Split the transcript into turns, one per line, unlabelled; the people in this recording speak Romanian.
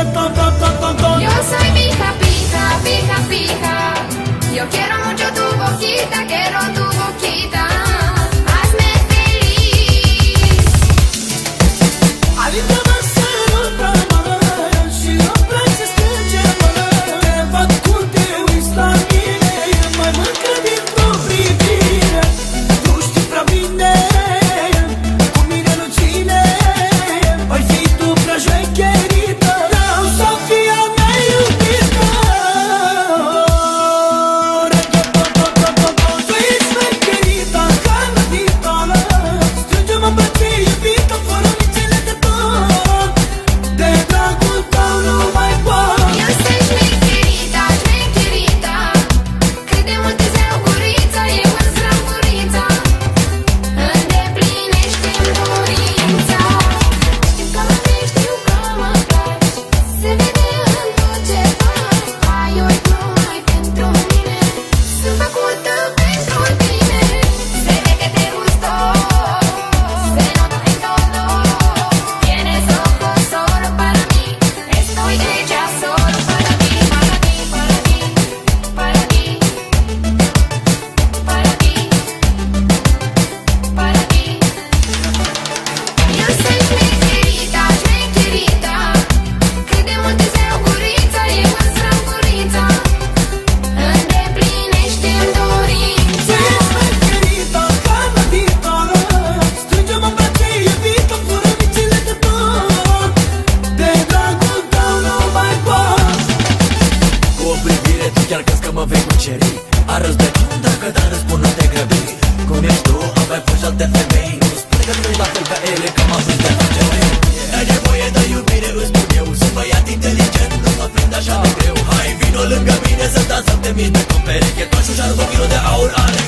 Yo soy pija, pija, pija, pija. Yo quiero mucho tu boquita, quiero
tu chiar crezi că mă vei cuceri Arăți de cum dacă da răspund nu te grăbi Cum ești tu, am mai fost și alte femei. Nu spune că nu-i la fel ca ele, că m-am dus de face Ai nevoie de iubire, îți spun eu. Sunt băiat inteligent, nu mă prind așa de greu. Hai, vino lângă mine să dansăm de mine Cu pereche, tu și un de aur, Alex